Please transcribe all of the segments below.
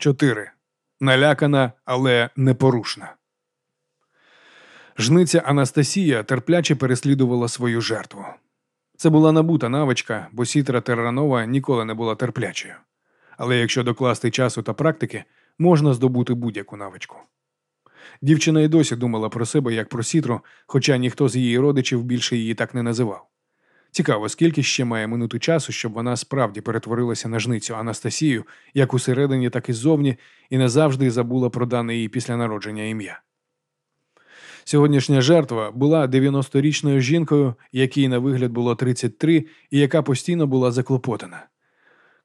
4. Налякана, але непорушна. Жниця Анастасія терпляче переслідувала свою жертву. Це була набута навичка, бо сітра Терранова ніколи не була терплячою. Але якщо докласти часу та практики, можна здобути будь-яку навичку. Дівчина й досі думала про себе як про сітру, хоча ніхто з її родичів більше її так не називав. Цікаво, скільки ще має минути часу, щоб вона справді перетворилася на жницю Анастасію, як усередині, так і ззовні, і назавжди забула про дане її після народження ім'я. Сьогоднішня жертва була 90-річною жінкою, якій на вигляд було 33 і яка постійно була заклопотана.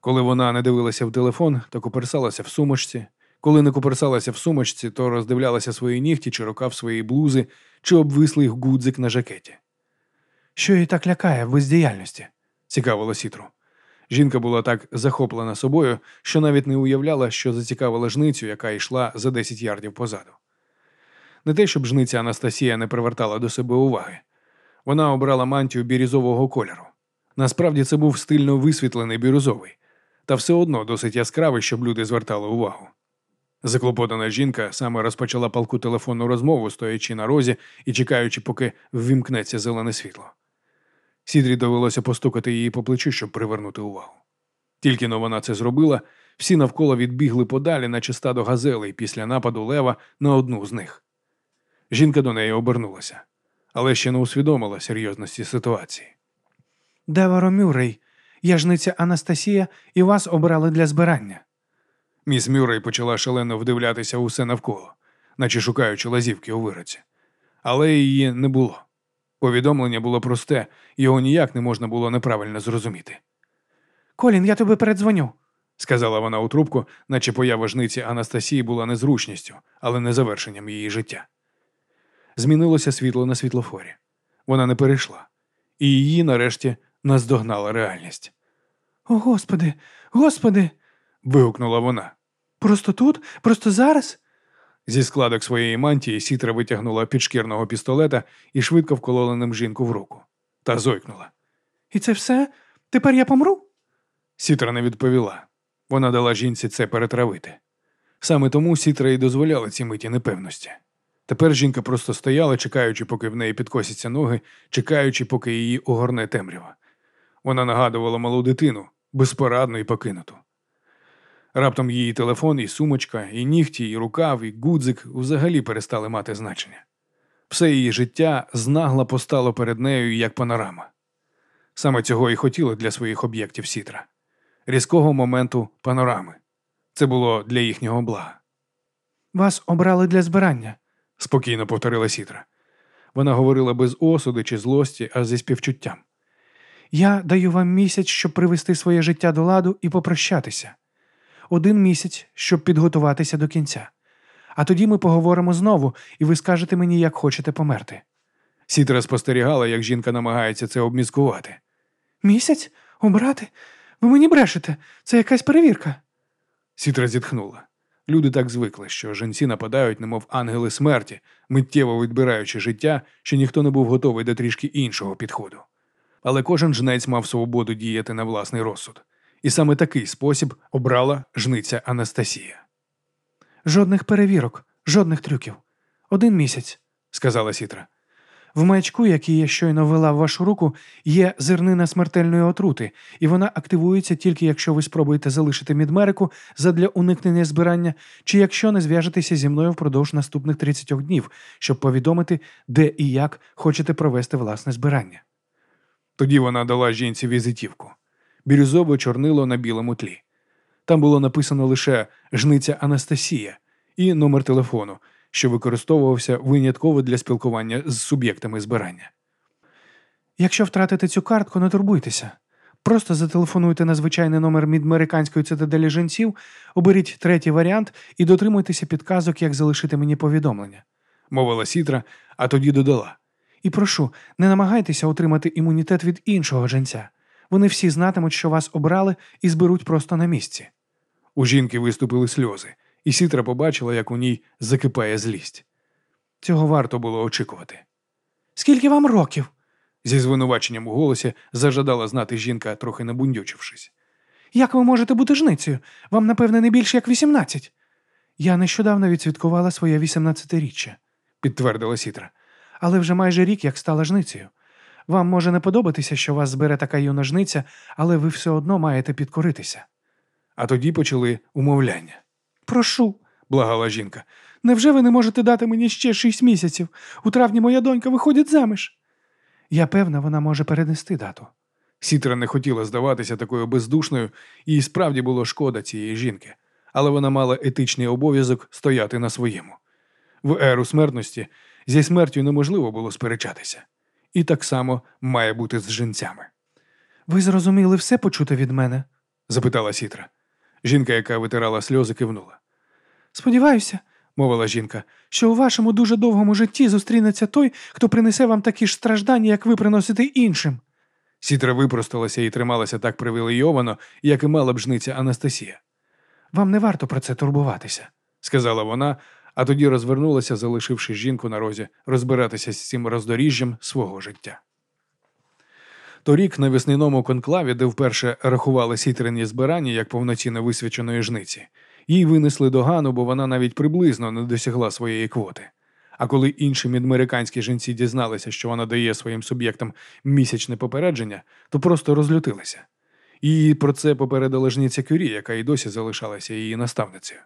Коли вона не дивилася в телефон, то куперсалася в сумочці. Коли не куперсалася в сумочці, то роздивлялася свої нігті чи рукав своєї блузи, чи обвислий гудзик на жакеті. Що її так лякає в бездіяльності? цікавило Сітру. Жінка була так захоплена собою, що навіть не уявляла, що зацікавила жницю, яка йшла за 10 ярдів позаду. Не те, щоб жниця Анастасія не привертала до себе уваги. Вона обрала мантію бірюзового кольору. Насправді це був стильно висвітлений бірюзовий, та все одно досить яскравий, щоб люди звертали увагу. Заклопотана жінка саме розпочала палку телефонну розмову, стоячи на розі і чекаючи, поки ввімкнеться зелене світло. Сітрі довелося постукати її по плечу, щоб привернути увагу. Тільки-но вона це зробила, всі навколо відбігли подалі, наче стадо газелей після нападу лева на одну з них. Жінка до неї обернулася, але ще не усвідомила серйозності ситуації. Деверо Мюррей, я жниця Анастасія, і вас обрали для збирання. Міс Мюррей почала шалено вдивлятися в усе навколо, наче шукаючи лазівки у вироці. Але її не було. Повідомлення було просте, його ніяк не можна було неправильно зрозуміти. Колін, я тобі передзвоню. Сказала вона у трубку, наче поява жниці Анастасії була незручністю, але не завершенням її життя. Змінилося світло на світлофорі. Вона не перейшла, і її нарешті наздогнала реальність. О, Господи, Господи. вигукнула вона. Просто тут, просто зараз. Зі складок своєї мантії сітра витягнула підшкірного пістолета і швидко вколола ним жінку в руку. Та зойкнула. І це все? Тепер я помру? Сітра не відповіла. Вона дала жінці це перетравити. Саме тому сітра й дозволяла ці миті непевності. Тепер жінка просто стояла, чекаючи, поки в неї підкосяться ноги, чекаючи, поки її огорне темрява. Вона нагадувала малу дитину, безпорадну і покинуту. Раптом її телефон, і сумочка, і нігті, і рукав, і гудзик взагалі перестали мати значення. Все її життя знагла постало перед нею як панорама. Саме цього і хотіли для своїх об'єктів Сітра різкого моменту панорами. Це було для їхнього блага. Вас обрали для збирання, спокійно повторила Сітра. Вона говорила без осуди чи злості, а зі співчуттям. Я даю вам місяць, щоб привести своє життя до ладу і попрощатися. Один місяць, щоб підготуватися до кінця. А тоді ми поговоримо знову, і ви скажете мені, як хочете померти. Сітра спостерігала, як жінка намагається це обмізкувати. Місяць? Обрати? Ви мені брешете, це якась перевірка. Сітра зітхнула. Люди так звикли, що жінці нападають, немов ангели смерті, миттєво відбираючи життя, що ніхто не був готовий до трішки іншого підходу. Але кожен жнець мав свободу діяти на власний розсуд. І саме такий спосіб обрала жниця Анастасія. Жодних перевірок, жодних трюків. Один місяць, сказала Сітра. В маячку, який я щойно ввела в вашу руку, є зернина смертельної отрути, і вона активується тільки якщо ви спробуєте залишити Мідмерику задля уникнення збирання, чи якщо не зв'яжетеся зі мною впродовж наступних 30 днів, щоб повідомити, де і як хочете провести власне збирання. Тоді вона дала жінці візитівку бірюзове чорнило на білому тлі. Там було написано лише жниця Анастасія і номер телефону, що використовувався винятково для спілкування з суб'єктами збирання. Якщо втратите цю картку, не турбуйтеся. Просто зателефонуйте на звичайний номер мідмериканської цитаделі жінців, оберіть третій варіант і дотримуйтеся підказок, як залишити мені повідомлення, мовила Сітра, а тоді додала. І прошу, не намагайтеся отримати імунітет від іншого женця. Вони всі знатимуть, що вас обрали, і зберуть просто на місці. У жінки виступили сльози, і Сітра побачила, як у ній закипає злість. Цього варто було очікувати. Скільки вам років? зі звинуваченням у голосі зажадала знати жінка, трохи набундючившись. Як ви можете бути жницею? Вам, напевне, не більше як 18. Я нещодавно відсвяткувала своє 18-річчя, підтвердила Сітра. але вже майже рік як стала жницею. Вам може не подобатися, що вас збере така юна жниця, але ви все одно маєте підкоритися. А тоді почали умовляння. Прошу, Благала жінка. невже ви не можете дати мені ще шість місяців? У травні моя донька виходить заміж. Я певна, вона може перенести дату. Сітра не хотіла здаватися такою бездушною, і справді було шкода цієї жінки, але вона мала етичний обов'язок стояти на своєму. В еру смертності зі смертю неможливо було сперечатися. І так само має бути з жінцями. Ви зрозуміли все почуте від мене? запитала Сітра. Жінка, яка витирала сльози, кивнула. Сподіваюся, мовила жінка, що у вашому дуже довгому житті зустрінеться той, хто принесе вам такі ж страждання, як ви приносите іншим. Сітра випросталася і трималася так привілейовано, як і мала б жниця Анастасія. Вам не варто про це турбуватися. сказала вона, а тоді розвернулася, залишивши жінку на розі, розбиратися з цим роздоріжжям свого життя. Торік на весняному конклаві, де вперше рахували сітрені збирання як повноцінно висвяченої жниці, їй винесли догану, бо вона навіть приблизно не досягла своєї квоти. А коли інші мідамериканські жінці дізналися, що вона дає своїм суб'єктам місячне попередження, то просто розлютилися. Її про це попередила жниця Кюрі, яка й досі залишалася її наставницею.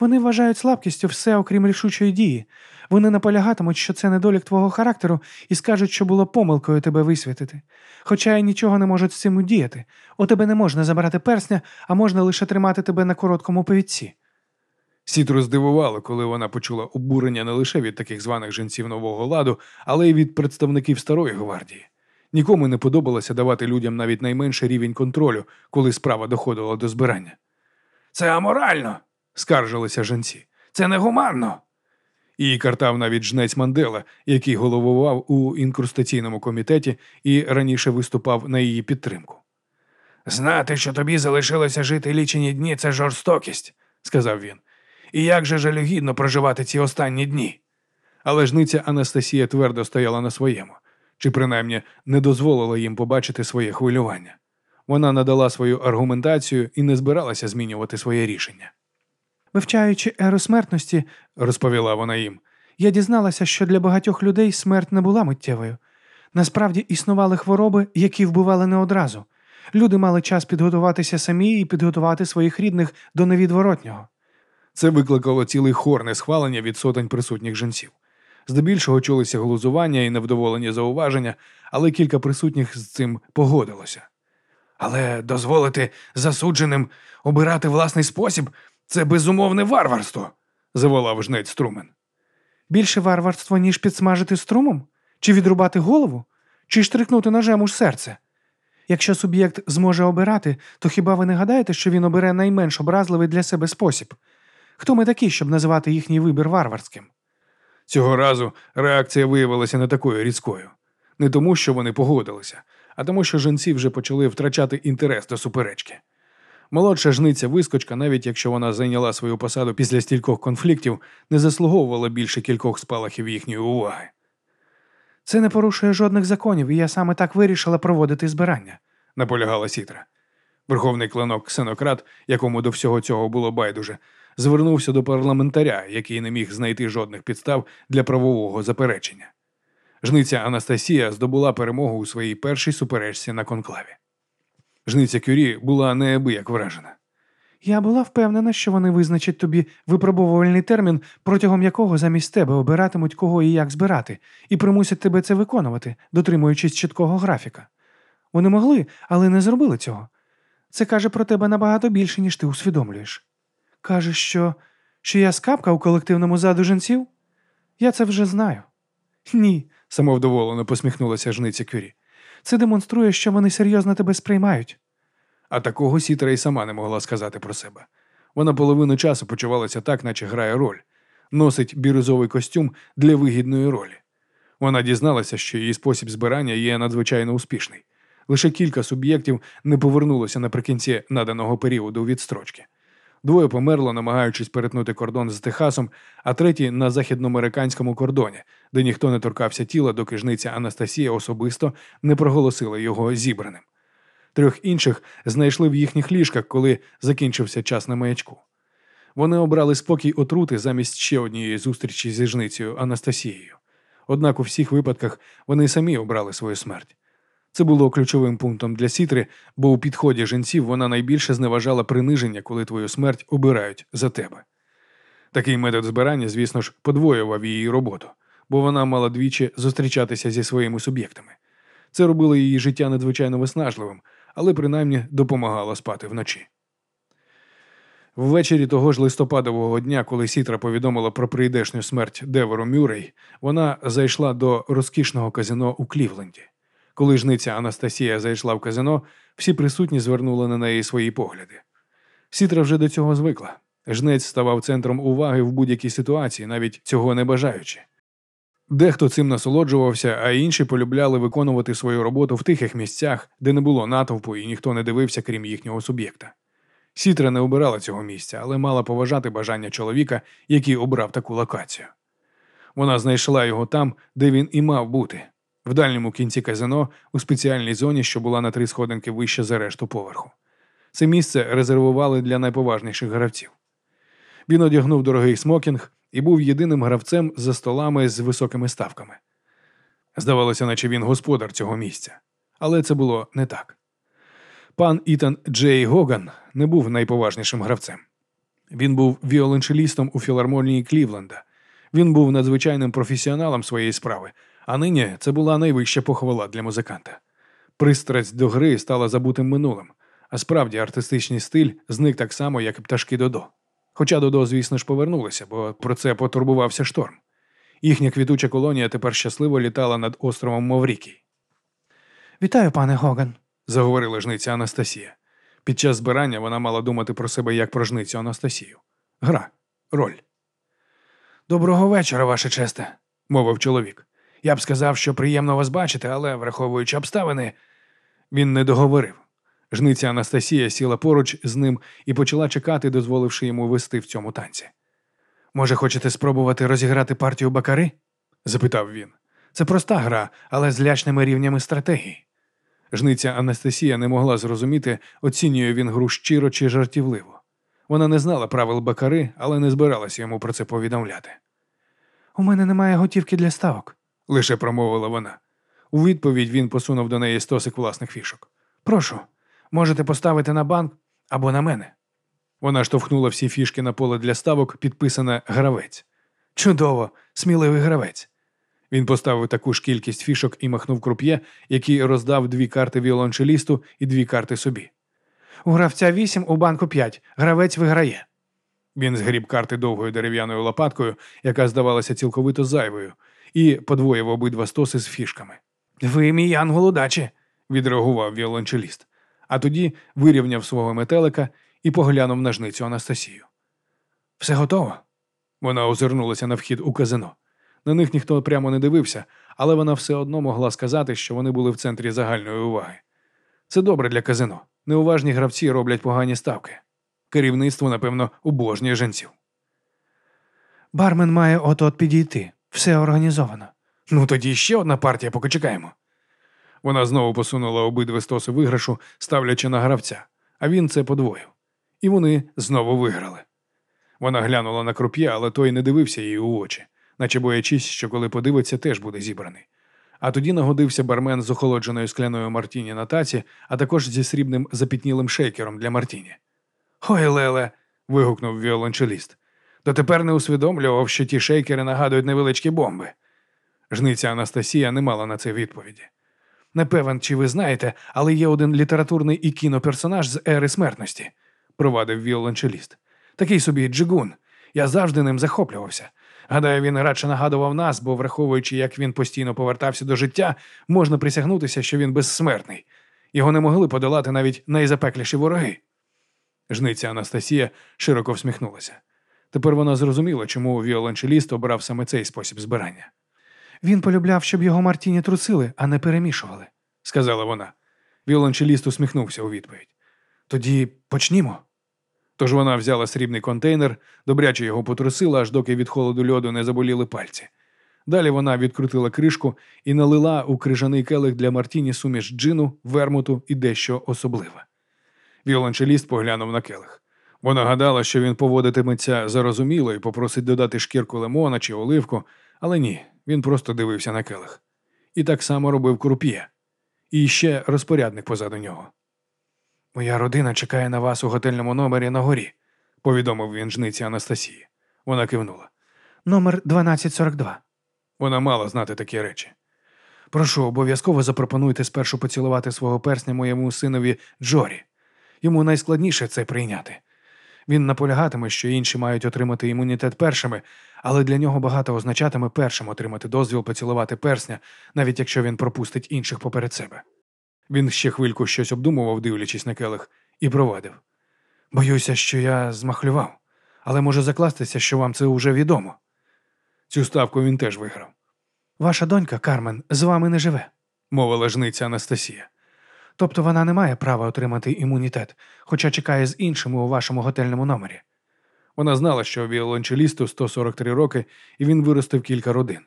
Вони вважають слабкістю все, окрім рішучої дії. Вони наполягатимуть, що це недолік твого характеру, і скажуть, що було помилкою тебе висвітити. Хоча й нічого не можуть з цим удіяти. У тебе не можна забирати персня, а можна лише тримати тебе на короткому повідці. Сітру здивувало, коли вона почула обурення не лише від таких званих жінців нового ладу, але й від представників старої гвардії. Нікому не подобалося давати людям навіть найменший рівень контролю, коли справа доходила до збирання. Це аморально, скаржилися жінці. Це негуманно. Її картав навіть жнець Мандела, який головував у інкрустаційному комітеті і раніше виступав на її підтримку. Знати, що тобі залишилося жити лічені дні, це жорстокість, сказав він. І як же жалюгідно проживати ці останні дні. Але жниця Анастасія твердо стояла на своєму, чи принаймні не дозволила їм побачити своє хвилювання. Вона надала свою аргументацію і не збиралася змінювати своє рішення. Вивчаючи еру смертності, Розповіла вона їм. я дізналася, що для багатьох людей смерть не була миттєвою. Насправді існували хвороби, які вбивали не одразу. Люди мали час підготуватися самі і підготувати своїх рідних до невідворотнього. Це викликало цілий хор несхвалення від сотень присутніх жінців. Здебільшого чулися глузування і невдоволені зауваження, але кілька присутніх з цим погодилося. Але дозволити засудженим обирати власний спосіб це безумовне варварство, заволав жнець Струмен. Більше варварство, ніж підсмажити струмом? Чи відрубати голову? Чи штрикнути ножем у серце? Якщо суб'єкт зможе обирати, то хіба ви не гадаєте, що він обере найменш образливий для себе спосіб? Хто ми такі, щоб називати їхній вибір варварським? Цього разу реакція виявилася не такою різкою. Не тому, що вони погодилися, а тому, що жінці вже почали втрачати інтерес до суперечки. Молодша жниця вискочка, навіть якщо вона зайняла свою посаду після стількох конфліктів, не заслуговувала більше кількох спалахів їхньої уваги. Це не порушує жодних законів, і я саме так вирішила проводити збирання. наполягала Сітра. Верховний клинок Ксенократ, якому до всього цього було байдуже, звернувся до парламентаря, який не міг знайти жодних підстав для правового заперечення. Жниця Анастасія здобула перемогу у своїй першій суперечці на конклаві. Жниця Кюрі була неабияк вражена. Я була впевнена, що вони визначать тобі випробовувальний термін, протягом якого замість тебе обиратимуть кого і як збирати, і примусять тебе це виконувати, дотримуючись чіткого графіка. Вони могли, але не зробили цього. Це каже про тебе набагато більше, ніж ти усвідомлюєш. Кажеш, що, що я скапка у колективному заду жінців? Я це вже знаю. Ні, самовдоволено посміхнулася жниця Кюрі. Це демонструє, що вони серйозно тебе сприймають. А такого Сітра й сама не могла сказати про себе. Вона половину часу почувалася так, наче грає роль, носить бірюзовий костюм для вигідної ролі. Вона дізналася, що її спосіб збирання є надзвичайно успішний. Лише кілька суб'єктів не повернулося наприкінці наданого періоду відстрочки. Двоє померло, намагаючись перетнути кордон з Техасом, а третій на західноамериканському кордоні, де ніхто не торкався тіла, доки жниця Анастасія особисто не проголосила його зібраним. Трьох інших знайшли в їхніх ліжках, коли закінчився час на маячку. Вони обрали спокій отрути замість ще однієї зустрічі зі жницею Анастасією. Однак у всіх випадках вони самі обрали свою смерть. Це було ключовим пунктом для Сітри, бо у підході жінців вона найбільше зневажала приниження, коли твою смерть обирають за тебе. Такий метод збирання, звісно ж, подвоював її роботу, бо вона мала двічі зустрічатися зі своїми суб'єктами. Це робило її життя надзвичайно виснажливим, але принаймні допомагало спати вночі. Ввечері того ж листопадового дня, коли Сітра повідомила про прийдешню смерть Деверу Мюррей, вона зайшла до розкішного казино у Клівленді. Коли жниця Анастасія зайшла в казино, всі присутні звернули на неї свої погляди. Сітра вже до цього звикла. Жнець ставав центром уваги в будь-якій ситуації, навіть цього не бажаючи. Дехто цим насолоджувався, а інші полюбляли виконувати свою роботу в тихих місцях, де не було натовпу і ніхто не дивився, крім їхнього суб'єкта. Сітра не обирала цього місця, але мала поважати бажання чоловіка, який обрав таку локацію. Вона знайшла його там, де він і мав бути, в дальньому кінці казино, у спеціальній зоні, що була на три сходинки вище за решту поверху. Це місце резервували для найповажніших гравців. Він одягнув дорогий смокінг і був єдиним гравцем за столами з високими ставками. Здавалося, наче він господар цього місця, але це було не так. Пан Ітан Джей Гоган не був найповажнішим гравцем. Він був віолончелістом у філармонії Клівленда. Він був надзвичайним професіоналом своєї справи, а нині це була найвища похвала для музиканта. Пристрасть до гри стала забутим минулим, а справді артистичний стиль зник так само, як і пташки Додо. Хоча Додо, звісно ж, повернулися, бо про це потурбувався шторм. Їхня квітуча колонія тепер щасливо літала над островом Маврікій. Вітаю, пане Гоган. заговорила жниця Анастасія. Під час збирання вона мала думати про себе як про жницю Анастасію. Гра, роль. Доброго вечора, ваше честе, мовив чоловік. Я б сказав, що приємно вас бачити, але, враховуючи обставини, він не договорив. Жниця Анастасія сіла поруч з ним і почала чекати, дозволивши йому вести в цьому танці. Може, хочете спробувати розіграти партію бакари? запитав він. Це проста гра, але з лячними рівнями стратегії. Жниця Анастасія не могла зрозуміти, оцінює він гру щиро чи жартівливо. Вона не знала правил бакари, але не збиралася йому про це повідомляти. У мене немає готівки для ставок, лише промовила вона. У відповідь він посунув до неї стосик власних фішок. Прошу, можете поставити на банк або на мене. Вона штовхнула всі фішки на поле для ставок, підписане гравець. Чудово, сміливий гравець. Він поставив таку ж кількість фішок і махнув круп'є, який роздав дві карти віолончелісту і дві карти собі. У гравця вісім, у банку п'ять. Гравець виграє. Він згріб карти довгою дерев'яною лопаткою, яка здавалася цілковито зайвою, і подвоїв обидва стоси з фішками. Ви мій ангел удачі, відреагував віолончеліст, а тоді вирівняв свого метелика і поглянув на жницю Анастасію. Все готово? Вона озирнулася на вхід у казино. На них ніхто прямо не дивився, але вона все одно могла сказати, що вони були в центрі загальної уваги. Це добре для казино. Неуважні гравці роблять погані ставки. Керівництво, напевно, обожнює жінців. Бармен має от от підійти. Все організовано. Ну тоді ще одна партія, поки чекаємо. Вона знову посунула обидві стоси виграшу, ставлячи на гравця, а він це подвоїв. І вони знову виграли. Вона глянула на круп'я, але той не дивився їй у очі, наче боячись, що коли подивиться, теж буде зібраний. А тоді нагодився бармен з охолодженою скляною Мартіні на таці, а також зі срібним запітнілим шейкером для Мартіні. Ой, Леле. вигукнув віолончеліст. Дотепер не усвідомлював, що ті шейкери нагадують невеличкі бомби. Жниця Анастасія не мала на це відповіді. Не певен, чи ви знаєте, але є один літературний і кіноперсонаж з ери смертності, провадив віолончеліст. Такий собі джигун. Я завжди ним захоплювався. Гадаю, він радше нагадував нас, бо, враховуючи, як він постійно повертався до життя, можна присягнутися, що він безсмертний. Його не могли подолати навіть найзапекліші вороги. Жниця Анастасія широко всміхнулася. Тепер вона зрозуміла, чому віолончеліст обрав саме цей спосіб збирання. Він полюбляв, щоб його Мартіні трусили, а не перемішували, сказала вона. Віолончеліст усміхнувся у відповідь. Тоді почнімо. Тож вона взяла срібний контейнер, добряче його потрусила, аж доки від холоду льоду не заболіли пальці. Далі вона відкрутила кришку і налила у крижаний келих для Мартіні суміш джину, вермуту і дещо особливе. Віолончеліст поглянув на келих. Вона гадала, що він поводитиметься зарозуміло і попросить додати шкірку лимона чи оливку, але ні, він просто дивився на келих. І так само робив круп'є. І ще розпорядник позаду нього. Моя родина чекає на вас у готельному номері на горі, повідомив він жниці Анастасії. Вона кивнула. Номер 1242. Вона мала знати такі речі. Прошу, обов'язково запропонуйте спершу поцілувати свого персня моєму синові Джорі. Йому найскладніше це прийняти. Він наполягатиме, що інші мають отримати імунітет першими, але для нього багато означатиме першим отримати дозвіл поцілувати персня, навіть якщо він пропустить інших поперед себе. Він ще хвильку щось обдумував, дивлячись на келих, і провадив. Боюся, що я змахлював, але може закластися, що вам це уже відомо. Цю ставку він теж виграв, Ваша донька, Кармен, з вами не живе. мовила жниця Анастасія. Тобто вона не має права отримати імунітет, хоча чекає з іншими у вашому готельному номері. Вона знала, що віолончелісту 143 роки, і він виростив кілька родин.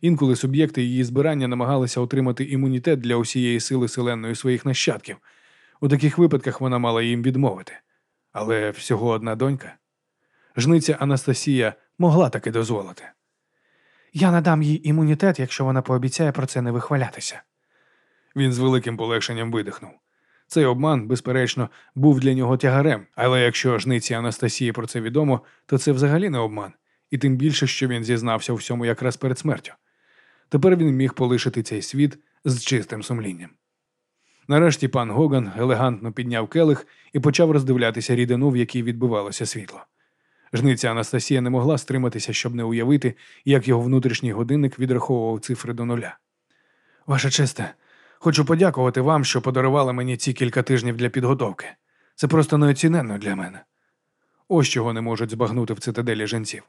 Інколи суб'єкти її збирання намагалися отримати імунітет для усієї сили селенної своїх нащадків. У таких випадках вона мала їм відмовити. Але всього одна донька. Жниця Анастасія могла таки дозволити. Я надам їй імунітет, якщо вона пообіцяє про це не вихвалятися. Він з великим полегшенням видихнув. Цей обман, безперечно, був для нього тягарем, але якщо жниці Анастасії про це відомо, то це взагалі не обман, і тим більше, що він зізнався у всьому якраз перед смертю. Тепер він міг полишити цей світ з чистим сумлінням. Нарешті пан Гоган елегантно підняв келих і почав роздивлятися рідину, в якій відбивалося світло. Жниця Анастасія не могла стриматися, щоб не уявити, як його внутрішній годинник відраховував цифри до нуля. Ваша честе, хочу подякувати вам, що подарували мені ці кілька тижнів для підготовки. Це просто неоціненно для мене. Ось чого не можуть збагнути в цитаделі жінців.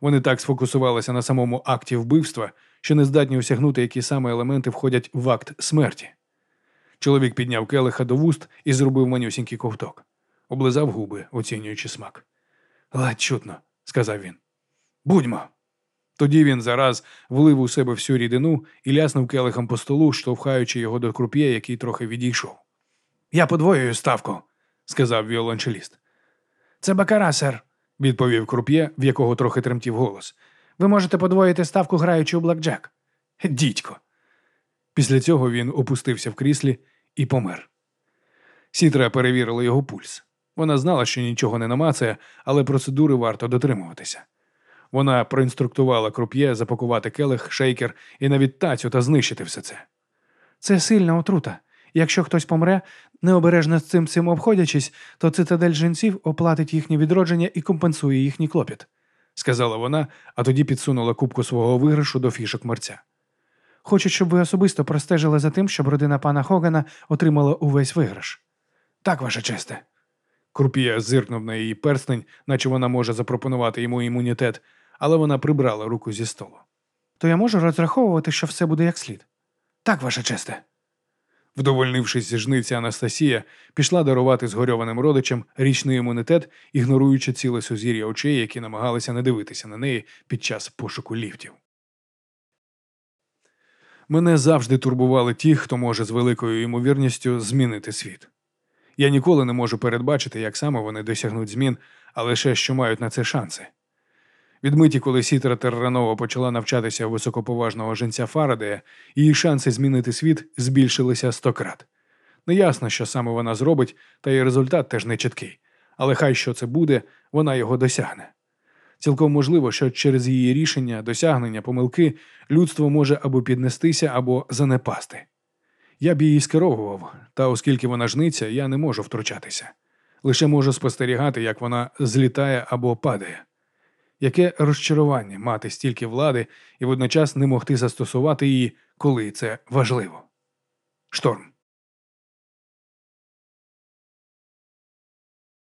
Вони так сфокусувалися на самому акті вбивства, що не здатні осягнути, які саме елементи входять в акт смерті. Чоловік підняв келиха до вуст і зробив манюсінький ковток. Облизав губи, оцінюючи смак. Ледь чутно, сказав він. Будьмо. Тоді він зараз влив у себе всю рідину і ляснув келихом по столу, штовхаючи його до круп'є, який трохи відійшов. Я подвоюю ставку, сказав віолончеліст. Це бакара, сер, відповів круп'є, в якого трохи тремтів голос. Ви можете подвоїти ставку, граючи у блекджек. Дідько. Після цього він опустився в кріслі і помер. Сітра перевірила його пульс. Вона знала, що нічого не намацає, але процедури варто дотримуватися. Вона проінструктувала круп'є запакувати келих, шейкер і навіть тацю та знищити все це. Це сильна отрута. Якщо хтось помре, необережно з цим цим обходячись, то цитадель жінців оплатить їхнє відродження і компенсує їхній клопіт, сказала вона, а тоді підсунула кубку свого виграшу до фішок мерця. Хочу, щоб ви особисто простежили за тим, щоб родина пана Хогана отримала увесь виграш. Так, ваша честе. Крупія зиркнув на її перстень, наче вона може запропонувати йому імунітет, але вона прибрала руку зі столу. То я можу розраховувати, що все буде як слід. Так, ваша честе. Вдовольнившись жниця Анастасія, пішла дарувати згорьованим родичам річний імунітет, ігноруючи ціле сузір'я очей, які намагалися не дивитися на неї під час пошуку ліфтів. Мене завжди турбували ті, хто може з великою ймовірністю змінити світ. Я ніколи не можу передбачити, як саме вони досягнуть змін, а лише що мають на це шанси. Відмиті, коли Сітра Терранова почала навчатися високоповажного жінця Фарадея, її шанси змінити світ збільшилися сто крат. Неясно, що саме вона зробить, та й результат теж не чіткий. Але хай що це буде, вона його досягне. Цілком можливо, що через її рішення, досягнення, помилки людство може або піднестися, або занепасти. Я б її скеровував, та оскільки вона жниця, я не можу втручатися. Лише можу спостерігати, як вона злітає або падає. Яке розчарування мати стільки влади і водночас не могти застосувати її, коли це важливо. Шторм.